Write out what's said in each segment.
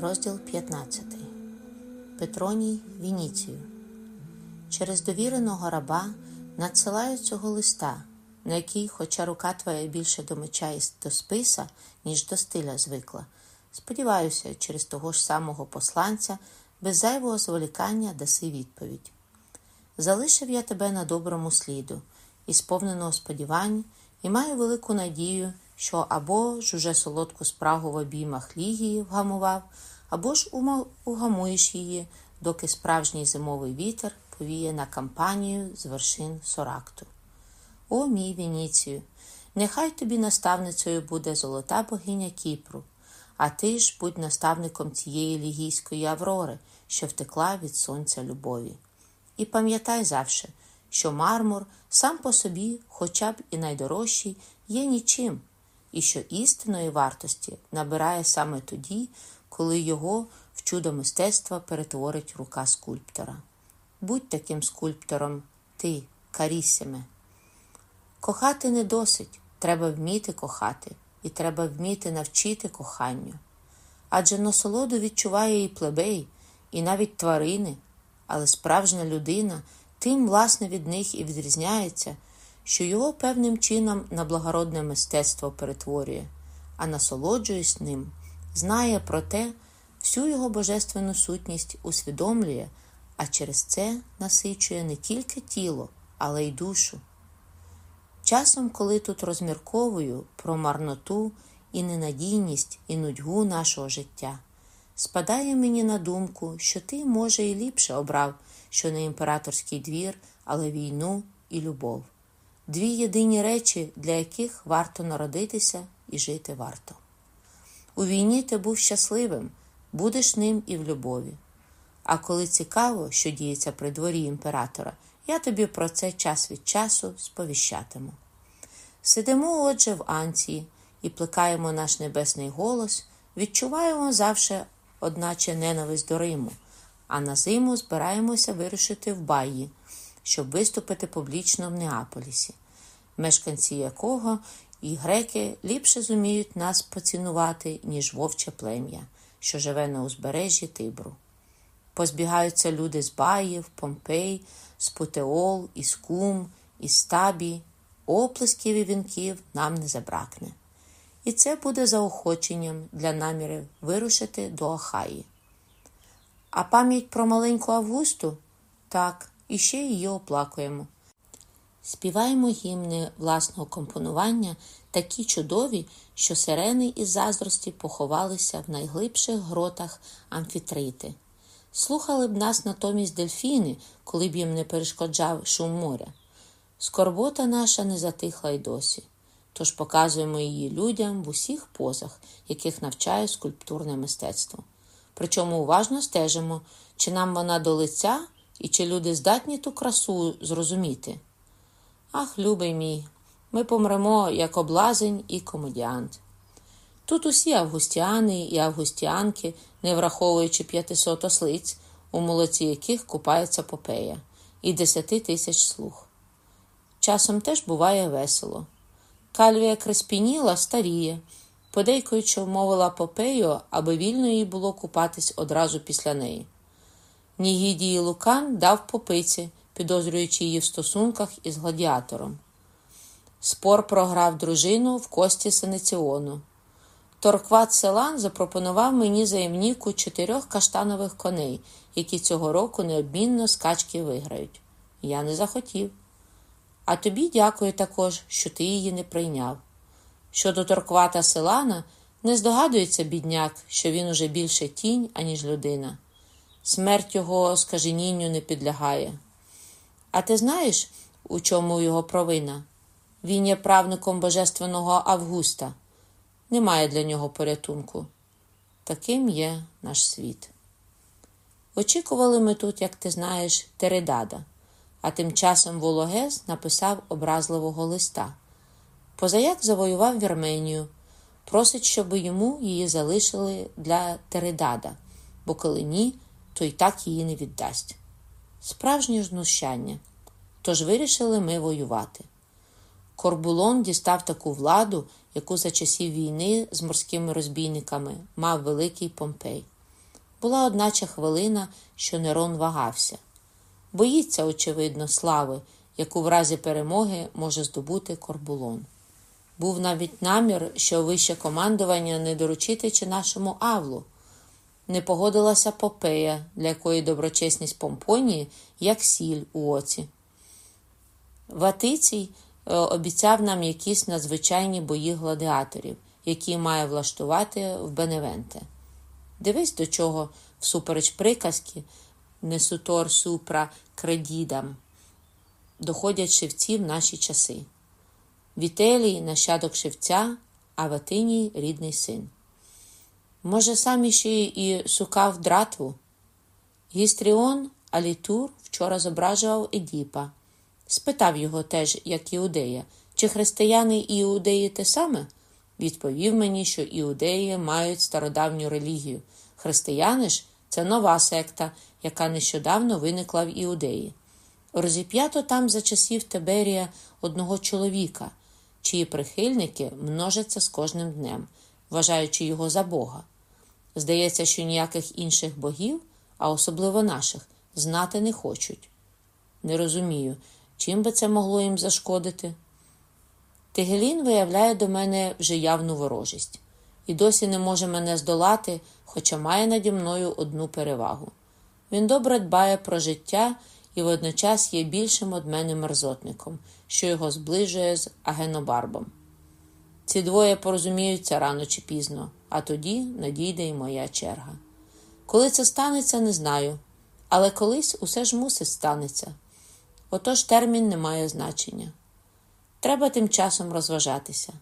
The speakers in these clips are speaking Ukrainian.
Розділ 15. Петроній Вініцію. Через довіреного раба надсилаю цього листа, на який, хоча рука твоя більше до меча і до списа, ніж до стиля звикла. Сподіваюся, через того ж самого посланця без зайвого зволікання даси відповідь. Залишив я тебе на доброму сліду, і сповненого сподівань, і маю велику надію, що або ж уже солодку спрагу в обіймах лігії вгамував, або ж угамуєш її, доки справжній зимовий вітер повіє на кампанію з вершин Соракту. О, мій Веніцію! Нехай тобі наставницею буде золота богиня Кіпру, а ти ж будь наставником цієї лігійської Аврори, що втекла від сонця любові. І пам'ятай завше, що мармур сам по собі, хоча б і найдорожчий, є нічим, і що істинної вартості набирає саме тоді, коли його в чудо мистецтва перетворить рука скульптора. Будь таким скульптором, ти, Карісіме. Кохати не досить, треба вміти кохати, і треба вміти навчити коханню. Адже насолоду відчуває і плебей, і навіть тварини, але справжня людина тим, власне, від них і відрізняється, що його певним чином на благородне мистецтво перетворює, а насолоджуясь ним, знає про те, всю його божественну сутність усвідомлює, а через це насичує не тільки тіло, але й душу. Часом, коли тут розмірковую про марноту і ненадійність і нудьгу нашого життя, спадає мені на думку, що ти, може, і ліпше обрав, що не імператорський двір, але війну і любов дві єдині речі, для яких варто народитися і жити варто. У війні ти був щасливим, будеш ним і в любові. А коли цікаво, що діється при дворі імператора, я тобі про це час від часу сповіщатиму. Сидимо, отже, в Анції і плекаємо наш небесний голос, відчуваємо завше, одначе ненависть до Риму, а на зиму збираємося вирушити в Баї, щоб виступити публічно в Неаполісі, мешканці якого і греки ліпше зуміють нас поцінувати, ніж вовче плем'я, що живе на узбережжі Тибру. Позбігаються люди з Баїв, Помпей, з Путеол, із Кум, із Стабі, оплесків і вінків нам не забракне. І це буде заохоченням для намірів вирушити до Ахаї. А пам'ять про маленьку Августу так, і ще її оплакуємо. Співаємо гімни власного компонування такі чудові, що сирени із заздрості поховалися в найглибших гротах амфітрити. Слухали б нас натомість дельфіни, коли б їм не перешкоджав шум моря. Скорбота наша не затихла й досі, тож показуємо її людям в усіх позах, яких навчає скульптурне мистецтво. Причому уважно стежимо, чи нам вона до лиця і чи люди здатні ту красу зрозуміти. Ах, любий мій, ми помремо як облазень і комедіант. Тут усі августіани і августіанки, не враховуючи 500 ослиць, у молоці яких купається попея, і десяти тисяч слуг. Часом теж буває весело. Кальвія Креспініла старіє, подейкуючи вмовила попею, аби вільно їй було купатись одразу після неї. Нігідії Лукан дав попиці, підозрюючи її в стосунках із гладіатором. Спор програв дружину в кості Сенеціону. Торкват Селан запропонував мені заємніку чотирьох каштанових коней, які цього року необмінно скачки виграють. Я не захотів. А тобі дякую також, що ти її не прийняв. Щодо Торквата Селана, не здогадується бідняк, що він уже більше тінь, аніж людина. Смерть його скаженінню не підлягає. А ти знаєш, у чому його провина? Він є правником божественного Августа. Немає для нього порятунку. Таким є наш світ. Очікували ми тут, як ти знаєш, Тередада, а тим часом Вологез написав образливого листа. Позаяк завоював Вірменію, просить, щоб йому її залишили для Тередада, бо коли ні, то й так її не віддасть. Справжнє знущання. Тож вирішили ми воювати. Корбулон дістав таку владу, яку за часів війни з морськими розбійниками мав великий Помпей. була одначе хвилина, що Нерон вагався. Боїться, очевидно, слави, яку в разі перемоги може здобути Корбулон. Був навіть намір, що вище командування не доручити чи нашому Авлу. Не погодилася Попея, для якої доброчесність Помпонії, як сіль у оці. Ватицій е, обіцяв нам якісь надзвичайні бої гладіаторів, які має влаштувати в Беневенте. Дивись, до чого, всупереч приказки, несутор супра кредідам, доходять шевці в наші часи. Вітелій нащадок шевця, а Ватиній рідний син. Може, сам іще і шукав дратву? Гістріон Алітур вчора зображував Едіпа. Спитав його теж, як іудея, чи християни і іудеї те саме? Відповів мені, що іудеї мають стародавню релігію. Християни ж це нова секта, яка нещодавно виникла в іудеї. Розіп'ято там за часів Тиберія одного чоловіка, чиї прихильники множаться з кожним днем, вважаючи його за Бога. Здається, що ніяких інших богів, а особливо наших, знати не хочуть. Не розумію, чим би це могло їм зашкодити. Тигелін виявляє до мене вже явну ворожість і досі не може мене здолати, хоча має наді мною одну перевагу. Він добре дбає про життя і водночас є більшим од мене мерзотником, що його зближує з агенобарбом. Ці двоє порозуміються рано чи пізно, а тоді надійде і моя черга. Коли це станеться, не знаю, але колись усе ж мусить станеться. Отож термін не має значення. Треба тим часом розважатися.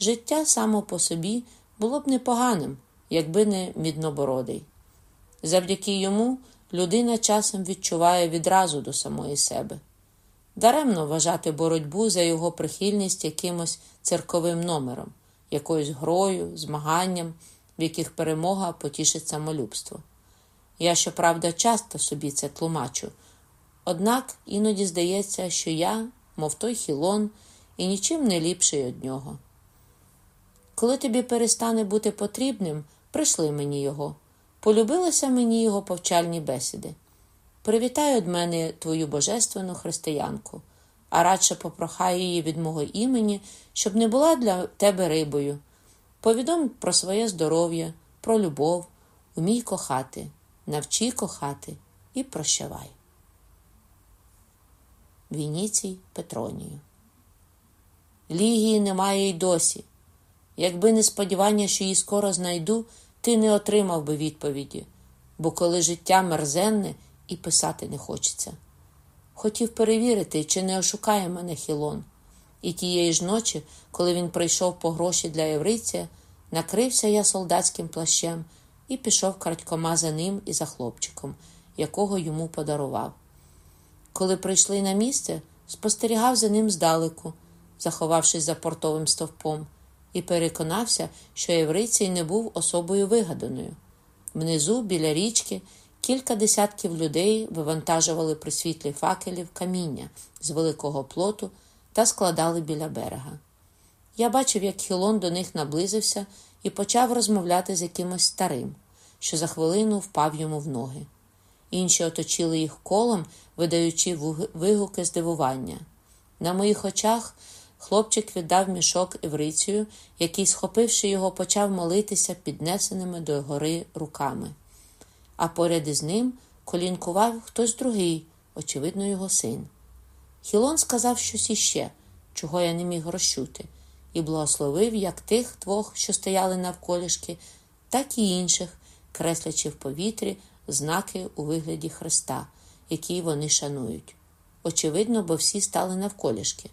Життя само по собі було б непоганим, якби не міднобородий. Завдяки йому людина часом відчуває відразу до самої себе. Даремно вважати боротьбу за його прихильність якимось церковим номером, якоюсь грою, змаганням, в яких перемога потішить самолюбство. Я, щоправда, часто собі це тлумачу, однак іноді здається, що я, мов той хілон, і нічим не ліпший від нього. Коли тобі перестане бути потрібним, прийшли мені його. Полюбилися мені його повчальні бесіди. Привітай від мене твою божественну християнку, а радше попрохай її від мого імені, щоб не була для тебе рибою. Повідом про своє здоров'я, про любов, умій кохати, навчи кохати і прощавай. Вініцій Петронію. Лігії немає й досі. Якби не сподівання, що її скоро знайду, ти не отримав би відповіді, бо коли життя мерзенне і писати не хочеться. Хотів перевірити, чи не ошукає мене Хілон. І тієї ж ночі, коли він прийшов по гроші для євриця, накрився я солдатським плащем і пішов крадькома за ним і за хлопчиком, якого йому подарував. Коли прийшли на місце, спостерігав за ним здалеку, заховавшись за портовим стовпом, і переконався, що єврицій не був особою вигаданою. Внизу, біля річки, кілька десятків людей вивантажували при світлі факелів каміння з великого плоту та складали біля берега. Я бачив, як Хілон до них наблизився і почав розмовляти з якимось старим, що за хвилину впав йому в ноги. Інші оточили їх колом, видаючи вигуки здивування. На моїх очах хлопчик віддав мішок Еврицію, який, схопивши його, почав молитися піднесеними до гори руками. А поряд із ним колінкував хтось другий, очевидно, його син. Хілон сказав щось іще, чого я не міг розчути, і благословив як тих двох, що стояли навколішки, так і інших, креслячи в повітрі знаки у вигляді Христа, які вони шанують. Очевидно, бо всі стали навколішки.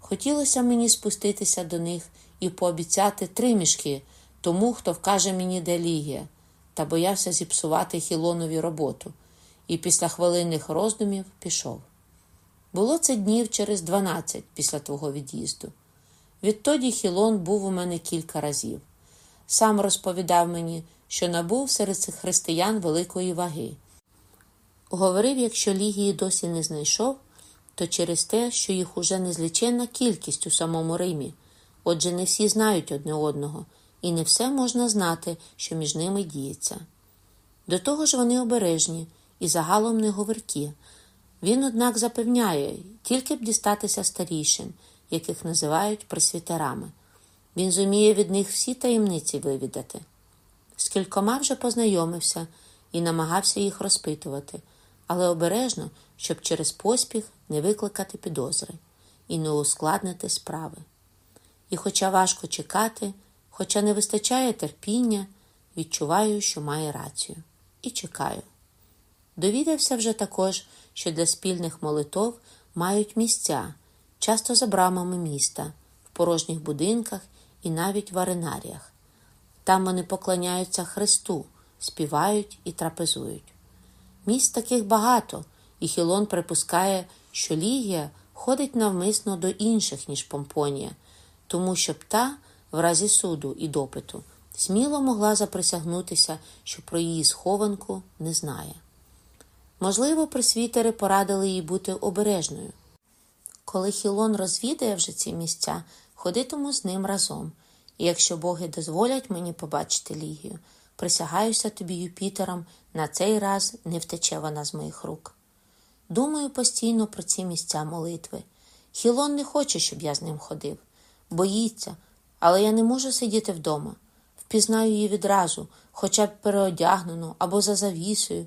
Хотілося мені спуститися до них і пообіцяти три мішки тому, хто вкаже мені, де лігія, та боявся зіпсувати Хілонові роботу, і після хвилинних роздумів пішов. Було це днів через дванадцять після твого від'їзду. Відтоді Хілон був у мене кілька разів. Сам розповідав мені, що набув серед цих християн великої ваги. Говорив, якщо Лігії досі не знайшов, то через те, що їх уже незліченна кількість у самому Римі, отже, не всі знають одне одного, і не все можна знати, що між ними діється. До того ж вони обережні і загалом не говоркі. Він, однак, запевняє, тільки б дістатися старішин, яких називають присвітерами. Він зуміє від них всі таємниці вивідати. З кількома вже познайомився і намагався їх розпитувати, але обережно, щоб через поспіх не викликати підозри і не ускладнити справи. І, хоча важко чекати, хоча не вистачає терпіння, відчуваю, що має рацію, і чекаю. Довідався вже також, що для спільних молитов мають місця, часто за брамами міста, в порожніх будинках і навіть в аренаріях. Там вони поклоняються Христу, співають і трапезують. Міст таких багато, і Хілон припускає, що Лігія ходить навмисно до інших, ніж Помпонія, тому щоб та, в разі суду і допиту, сміло могла заприсягнутися, що про її схованку не знає. Можливо, присвітери порадили їй бути обережною. Коли Хілон розвідає вже ці місця, ходитиму з ним разом, і якщо боги дозволять мені побачити Лігію, присягаюся тобі Юпітером, на цей раз не втече вона з моїх рук. Думаю постійно про ці місця молитви. Хілон не хоче, щоб я з ним ходив, боїться, але я не можу сидіти вдома. Впізнаю її відразу, хоча б переодягнену або за завісою.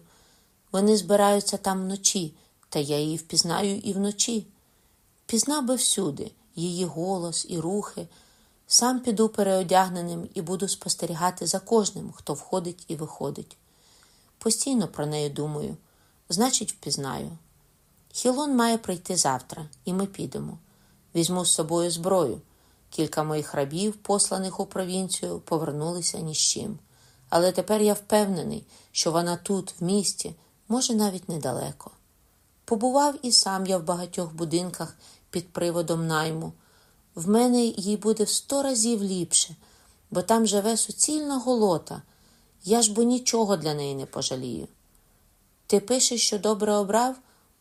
Вони збираються там вночі, та я її впізнаю і вночі. Пізнав би всюди її голос і рухи. Сам піду переодягненим і буду спостерігати за кожним, хто входить і виходить. Постійно про неї думаю, значить, впізнаю. Хілон має прийти завтра, і ми підемо. Візьму з собою зброю. Кілька моїх рабів, посланих у провінцію, повернулися ні з чим. Але тепер я впевнений, що вона тут, в місті, може, навіть недалеко. Побував і сам я в багатьох будинках під приводом найму. В мене їй буде в сто разів ліпше, бо там живе суцільна голота. Я ж бо нічого для неї не пожалію. Ти пишеш, що добре обрав,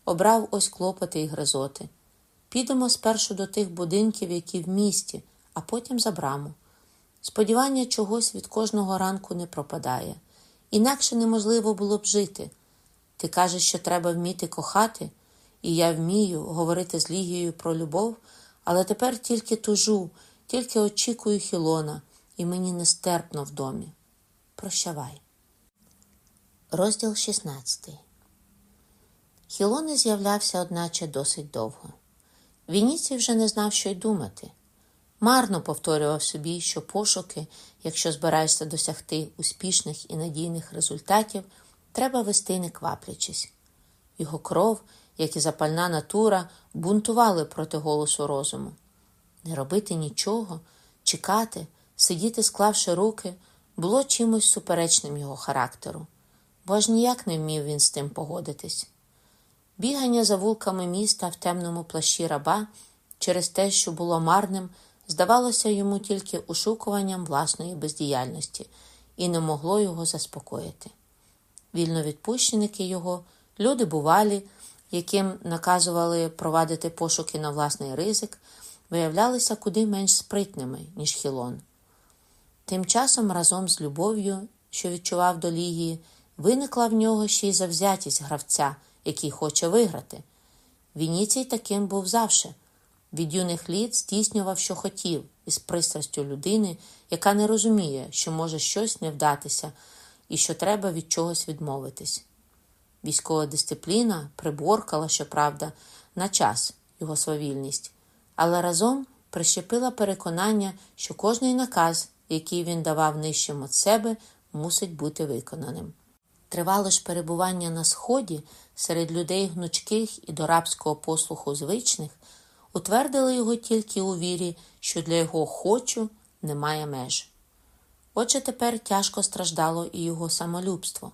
обрав ось клопоти і гризоти. Підемо спершу до тих будинків, які в місті, а потім за браму. Сподівання чогось від кожного ранку не пропадає, інакше неможливо було б жити. Ти кажеш, що треба вміти кохати, і я вмію говорити з Лігією про любов, але тепер тільки тужу, тільки очікую Хілона, і мені нестерпно в домі. Прощавай. Розділ 16 Хілон не з'являвся, одначе, досить довго. Вініцій вже не знав, що й думати. Марно повторював собі, що пошуки, якщо збираєшся досягти успішних і надійних результатів, треба вести не кваплячись. Його кров, як і запальна натура, бунтували проти голосу розуму. Не робити нічого, чекати, сидіти, склавши руки, було чимось суперечним його характеру, бо аж ніяк не вмів він з тим погодитись. Бігання за вулками міста в темному плащі раба через те, що було марним, здавалося йому тільки ушукуванням власної бездіяльності і не могло його заспокоїти. Вільновідпущеники його, люди бувалі, яким наказували провадити пошуки на власний ризик, виявлялися куди менш спритними, ніж Хілон. Тим часом, разом з любов'ю, що відчував до Лігії, виникла в нього ще й завзятість гравця, який хоче виграти. Вініцій таким був завше. Від юних літ здійснював, що хотів, із пристрастю людини, яка не розуміє, що може щось не вдатися і що треба від чогось відмовитись. Військова дисципліна приборкала, щоправда, на час його свавільність, але разом прищепила переконання, що кожний наказ, який він давав нижчим від себе, мусить бути виконаним. Тривало ж перебування на сході серед людей гнучких і до рабського послуху звичних, утвердили його тільки у вірі, що для його хочу немає меж. Отже, тепер тяжко страждало і його самолюбство.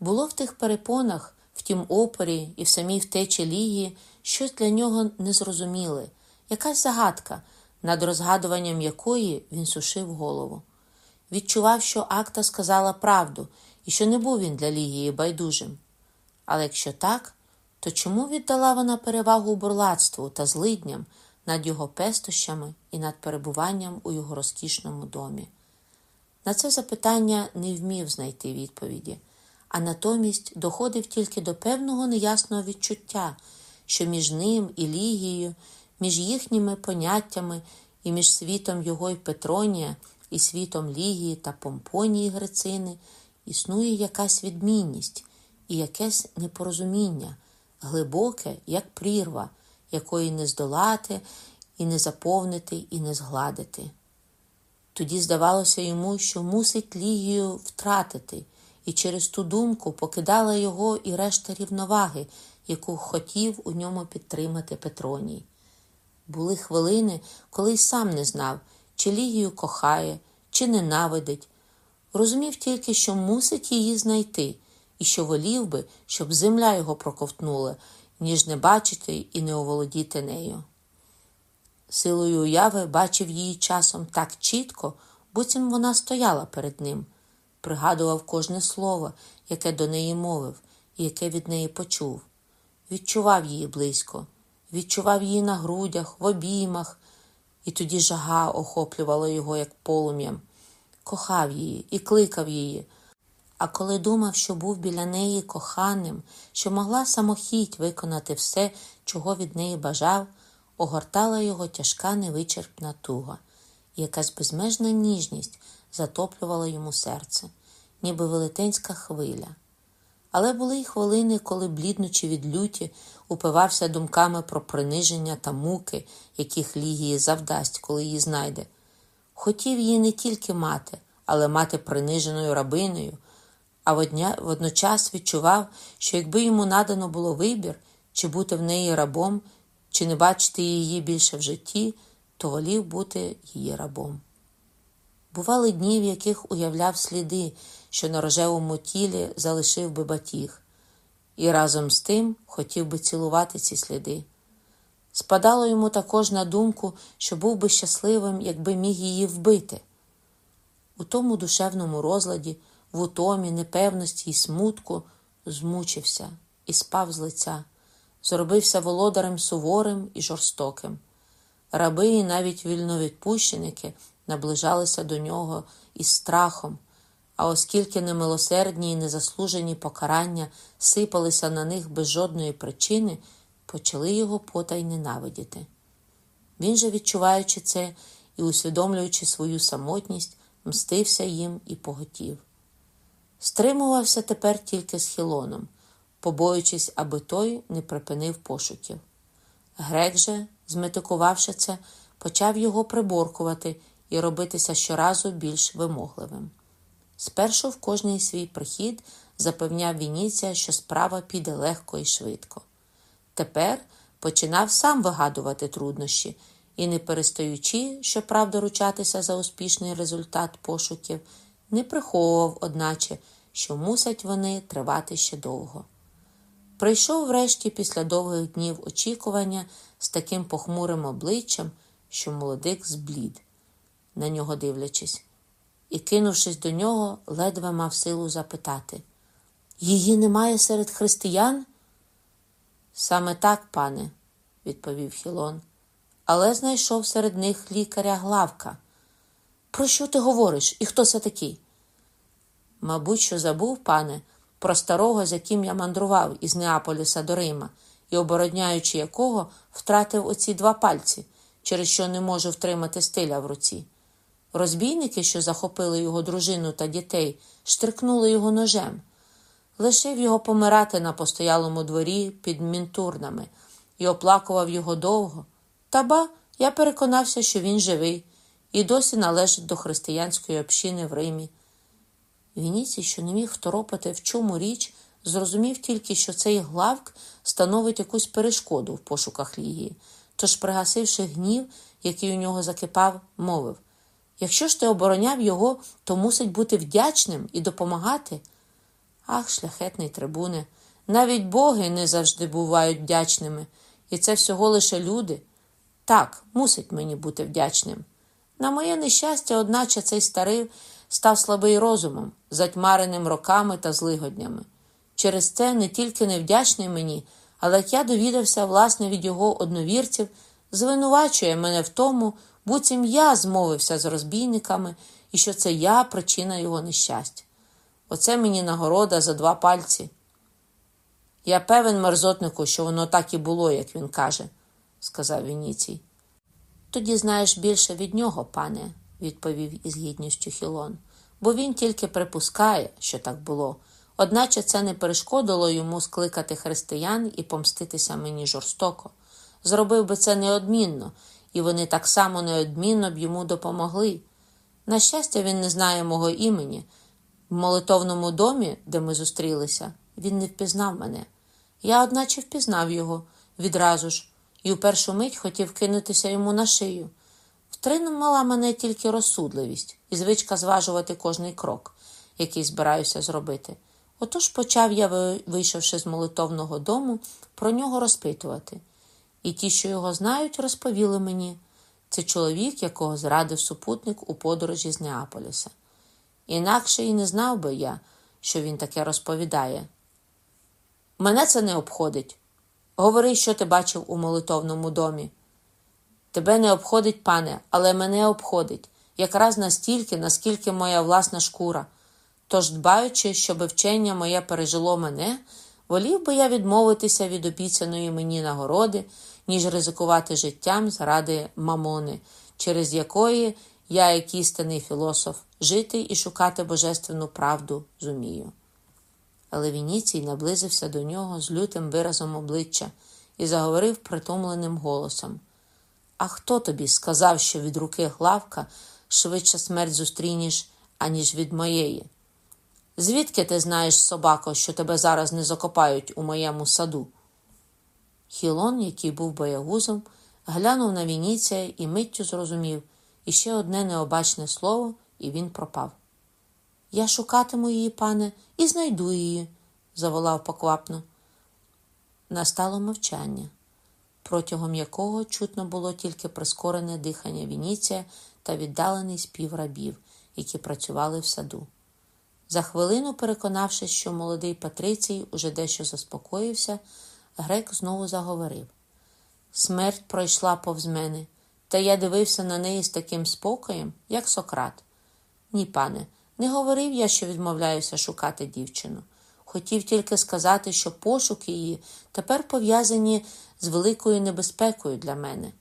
Було в тих перепонах, в тім опорі і в самій втечі лігії щось для нього незрозуміле, якась загадка, над розгадуванням якої він сушив голову. Відчував, що акта сказала правду і що не був він для Лігії байдужим. Але якщо так, то чому віддала вона перевагу бурлацтву та злидням над його пестощами і над перебуванням у його розкішному домі? На це запитання не вмів знайти відповіді, а натомість доходив тільки до певного неясного відчуття, що між ним і Лігією, між їхніми поняттями і між світом його й Петронія, і світом Лігії та Помпонії Грецини існує якась відмінність і якесь непорозуміння, глибоке, як прірва, якої не здолати, і не заповнити, і не згладити. Тоді здавалося йому, що мусить Лігію втратити, і через ту думку покидала його і решта рівноваги, яку хотів у ньому підтримати Петроній. Були хвилини, коли й сам не знав, чи Лігію кохає, чи ненавидить. Розумів тільки, що мусить її знайти, і що волів би, щоб земля його проковтнула, ніж не бачити і не оволодіти нею. Силою уяви бачив її часом так чітко, буцім вона стояла перед ним, пригадував кожне слово, яке до неї мовив і яке від неї почув. Відчував її близько, відчував її на грудях, в обіймах, і тоді жага охоплювала його, як полум'ям. Кохав її і кликав її. А коли думав, що був біля неї коханим, що могла самохідь виконати все, чого від неї бажав, огортала його тяжка невичерпна туга, і якась безмежна ніжність затоплювала йому серце, ніби велетенська хвиля. Але були й хвилини, коли, бліднучи від люті, упивався думками про приниження та муки, яких Лігії завдасть, коли її знайде. Хотів її не тільки мати, але мати приниженою рабиною, а водночас відчував, що якби йому надано було вибір, чи бути в неї рабом, чи не бачити її більше в житті, то волів бути її рабом. Бували дні, в яких уявляв сліди, що на рожевому тілі залишив би батіг, і разом з тим хотів би цілувати ці сліди. Спадало йому також на думку, що був би щасливим, якби міг її вбити. У тому душевному розладі, в утомі, непевності й смутку змучився і спав з лиця зробився володарем суворим і жорстоким. Раби і навіть вільновідпущеники наближалися до нього із страхом, а оскільки немилосердні і незаслужені покарання сипалися на них без жодної причини, почали його потай ненавидіти. Він же, відчуваючи це і усвідомлюючи свою самотність, мстився їм і поготів. Стримувався тепер тільки з хілоном побоюючись, аби той не припинив пошуків. Грек же, зметикувавши це, почав його приборкувати і робитися щоразу більш вимогливим. Спершу в кожний свій прихід запевняв Вініція, що справа піде легко і швидко. Тепер починав сам вигадувати труднощі і, не перестаючи, щоправда, ручатися за успішний результат пошуків, не приховував, одначе, що мусять вони тривати ще довго. Прийшов врешті після довгих днів очікування з таким похмурим обличчям, що молодик зблід, на нього дивлячись, і, кинувшись до нього, ледве мав силу запитати Її немає серед християн? Саме так, пане, відповів Хілон, але знайшов серед них лікаря Главка. Про що ти говориш і хто це такий? Мабуть, що забув, пане про старого, з яким я мандрував із Неаполіса до Рима, і, обороняючи якого, втратив оці два пальці, через що не можу втримати стиля в руці. Розбійники, що захопили його дружину та дітей, штрикнули його ножем, лишив його помирати на постоялому дворі під мінтурнами і оплакував його довго. Та ба, я переконався, що він живий і досі належить до християнської общини в Римі. Вініцій, що не міг второпати, в чому річ, зрозумів тільки, що цей главк становить якусь перешкоду в пошуках Лігії, тож, пригасивши гнів, який у нього закипав, мовив Якщо ж ти обороняв його, то мусить бути вдячним і допомагати. Ах, шляхетний трибуне, навіть боги не завжди бувають вдячними, і це всього лише люди. Так, мусить мені бути вдячним. На моє нещастя, одначе цей старий став слабий розумом, затьмареним роками та злигоднями. Через це не тільки невдячний мені, але як я довідався, власне, від його одновірців, звинувачує мене в тому, буцім я змовився з розбійниками і що це я причина його нещастя. Оце мені нагорода за два пальці. Я певен, мерзотнику, що воно так і було, як він каже, сказав Вініцій. Тоді знаєш більше від нього, пане, відповів із гідністю Хілон, бо він тільки припускає, що так було. Одначе це не перешкодило йому скликати християн і помститися мені жорстоко. Зробив би це неодмінно, і вони так само неодмінно б йому допомогли. На щастя, він не знає мого імені. В молитовному домі, де ми зустрілися, він не впізнав мене. Я, одначе, впізнав його відразу ж, і у першу мить хотів кинутися йому на шию. Втримала мене тільки розсудливість і звичка зважувати кожний крок, який збираюся зробити. Отож почав я, вийшовши з молитовного дому, про нього розпитувати. І ті, що його знають, розповіли мені це чоловік, якого зрадив супутник у подорожі з Неаполіса. Інакше і не знав би я, що він таке розповідає. Мене це не обходить. Говори, що ти бачив у молитовному домі. Тебе не обходить, пане, але мене обходить якраз настільки, наскільки моя власна шкура. Тож, дбаючи, щоб вчення моє пережило мене, волів би я відмовитися від обіцяної мені нагороди, ніж ризикувати життям заради мамони, через якої я, як істинний філософ, жити і шукати божественну правду зумію. Але Вініцій наблизився до нього з лютим виразом обличчя і заговорив притомленим голосом. А хто тобі сказав, що від руки главка швидше смерть зустрінеш, аніж від моєї? Звідки ти знаєш, собако, що тебе зараз не закопають у моєму саду? Хілон, який був боягузом, глянув на Вініція і миттю зрозумів іще одне необачне слово, і він пропав. Я шукатиму її, пане, і знайду її, заволав поквапно. Настало мовчання, протягом якого чутно було тільки прискорене дихання Вініція та віддалений спів рабів, які працювали в саду. За хвилину, переконавшись, що молодий Патрицій уже дещо заспокоївся, грек знову заговорив Смерть пройшла повз мене, та я дивився на неї з таким спокоєм, як Сократ. Ні, пане, не говорив я, що відмовляюся шукати дівчину. Хотів тільки сказати, що пошуки її тепер пов'язані з великою небезпекою для мене.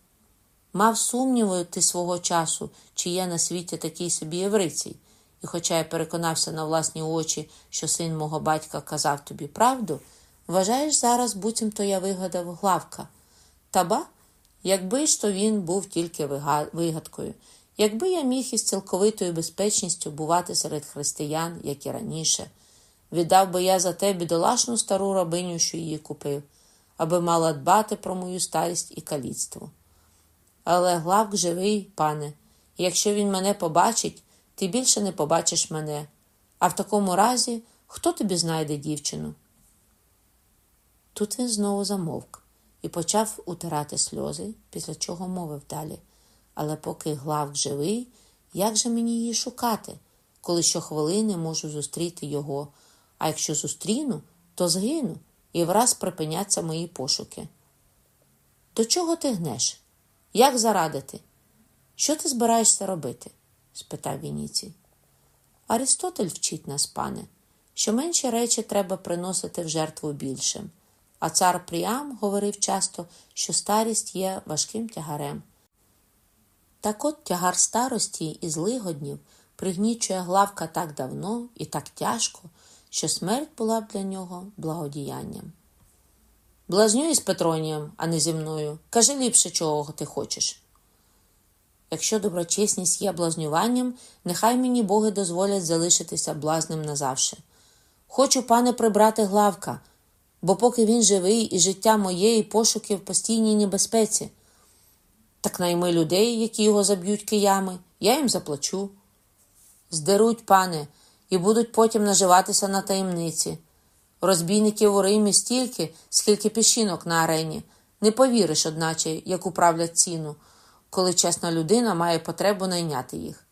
Мав сумнівати свого часу, чи є на світі такий собі єврицій, і, хоча я переконався на власні очі, що син мого батька казав тобі правду, вважаєш зараз, буцімто я вигадав главка. Та ба, якби ж то він був тільки вигадкою, якби я міг із цілковитою безпечністю бувати серед християн, як і раніше, віддав би я за те бідолашну стару рабиню, що її купив, аби мала дбати про мою старість і каліцтво. Але главк живий, пане, якщо він мене побачить, ти більше не побачиш мене. А в такому разі хто тобі знайде дівчину? Тут він знову замовк почав утирати сльози, після чого мовив далі. Але поки главк живий, як же мені її шукати, коли щохвилини можу зустріти його, а якщо зустріну, то згину і враз припиняться мої пошуки. До чого ти гнеш? Як зарадити? Що ти збираєшся робити? спитав Вініцій. Арістотель вчить нас, пане, що менші речі треба приносити в жертву більшим, а цар Пріам говорив часто, що старість є важким тягарем. Так от тягар старості і злигоднів пригнічує главка так давно і так тяжко, що смерть була б для нього благодіянням. Блазнюй з Петронієм, а не зі мною. Кажи ліпше, чого ти хочеш. Якщо доброчесність є блазнюванням, нехай мені боги дозволять залишитися блазним назавше. Хочу, пане, прибрати главка, бо поки він живий і життя моє, і пошуки в постійній небезпеці. Так найми людей, які його заб'ють киями, я їм заплачу. Здеруть, пане, і будуть потім наживатися на таємниці. Розбійників у Римі стільки, скільки піщинок на арені. Не повіриш, одначе, як управлять ціну коли чесна людина має потребу найняти їх.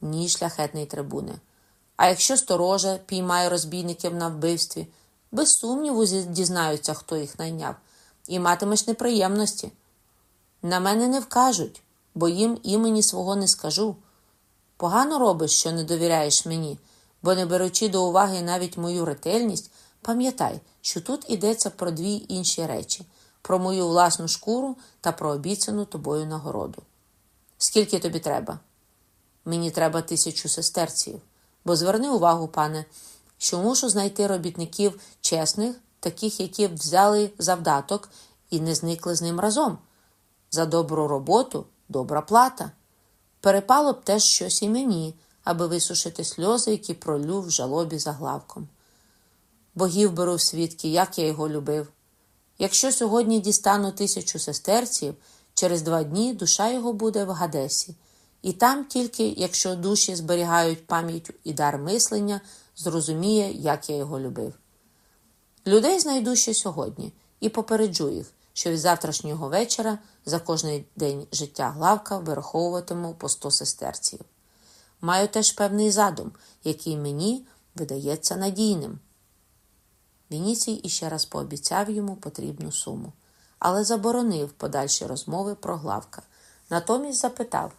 Ні, шляхетний трибуне. А якщо сторожа піймає розбійників на вбивстві, без сумніву дізнаються, хто їх найняв, і матимеш неприємності. На мене не вкажуть, бо їм імені свого не скажу. Погано робиш, що не довіряєш мені, бо не беручи до уваги навіть мою ретельність, пам'ятай, що тут йдеться про дві інші речі про мою власну шкуру та про обіцяну тобою нагороду. Скільки тобі треба? Мені треба тисячу сестерців, бо зверни увагу, пане, що мушу знайти робітників чесних, таких, які б взяли завдаток і не зникли з ним разом. За добру роботу добра плата. Перепало б теж щось і мені, аби висушити сльози, які пролю в жалобі за главком. Богів беру в свідки, як я його любив. Якщо сьогодні дістану тисячу сестерців, через два дні душа його буде в Гадесі, і там тільки, якщо душі зберігають пам'ять і дар мислення, зрозуміє, як я його любив. Людей знайду ще сьогодні і попереджу їх, що від завтрашнього вечора за кожний день життя главка вираховуватиму по сто сестерців. Маю теж певний задум, який мені видається надійним. Вініцій іще раз пообіцяв йому потрібну суму, але заборонив подальші розмови про главка. Натомість запитав,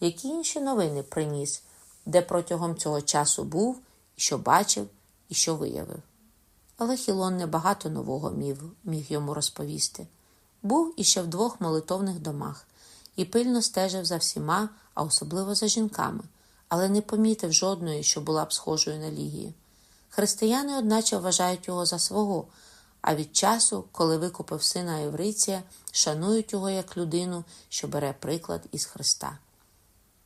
які інші новини приніс, де протягом цього часу був, що бачив, і що виявив. Але Хілон небагато нового міг, міг йому розповісти. Був іще в двох молитовних домах і пильно стежив за всіма, а особливо за жінками, але не помітив жодної, що була б схожою на Лігію. Християни, одначе, вважають його за свого, а від часу, коли викупив сина Євриція, шанують його як людину, що бере приклад із Христа.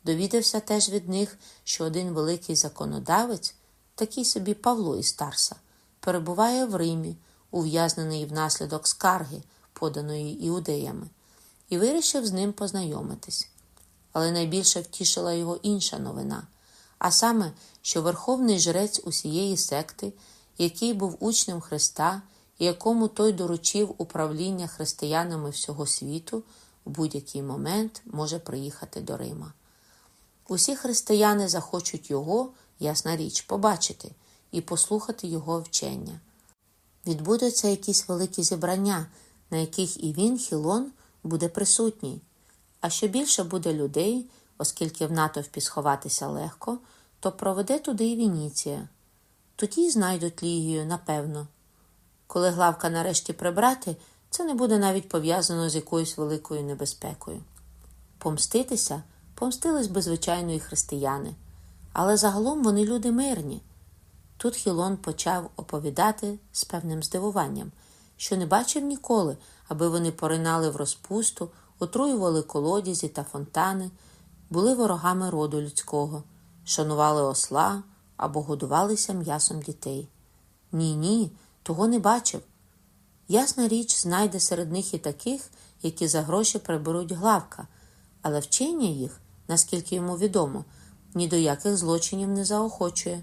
Довідався теж від них, що один великий законодавець, такий собі Павло із Тарса, перебуває в Римі, ув'язнений внаслідок скарги, поданої іудеями, і вирішив з ним познайомитись. Але найбільше втішила його інша новина а саме, що верховний жрець усієї секти, який був учнем Христа і якому той доручив управління християнами всього світу, в будь-який момент може приїхати до Рима. Усі християни захочуть його, ясна річ, побачити і послухати його вчення. Відбудуться якісь великі зібрання, на яких і він, Хілон, буде присутній. А що більше буде людей, оскільки в натовпі сховатися легко, то проведе туди і Вініція. Тоді знайдуть Лігію, напевно. Коли главка нарешті прибрати, це не буде навіть пов'язано з якоюсь великою небезпекою. Помститися помстились би звичайно і християни, але загалом вони люди мирні. Тут Хілон почав оповідати з певним здивуванням, що не бачив ніколи, аби вони поринали в розпусту, отруювали колодязі та фонтани, були ворогами роду людського шанували осла або годувалися м'ясом дітей. Ні, ні, того не бачив. Ясна річ, знайде серед них і таких, які за гроші приберуть главка, але вчення їх, наскільки йому відомо, ні до яких злочинів не заохочує.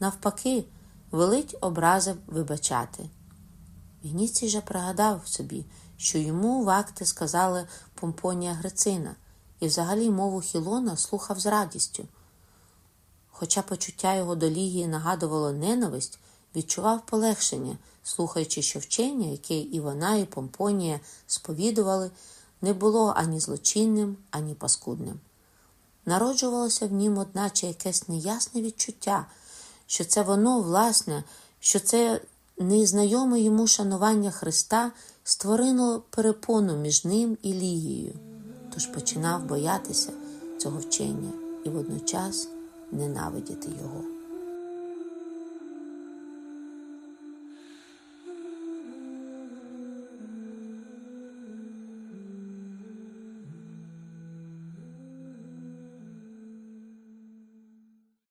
Навпаки, велить образи вибачати. Вініцій же пригадав собі, що йому в акти сказали Помпонія Грицина, і взагалі мову Хілона слухав з радістю. Хоча почуття його до Лігії нагадувало ненависть, відчував полегшення, слухаючи, що вчення, яке і вона, і Помпонія сповідували, не було ані злочинним, ані паскудним. Народжувалося в нім, одначе, якесь неясне відчуття, що це воно, власне, що це незнайоме йому шанування Христа створило перепону між ним і Лігією, тож починав боятися цього вчення і водночас ненавидіти його.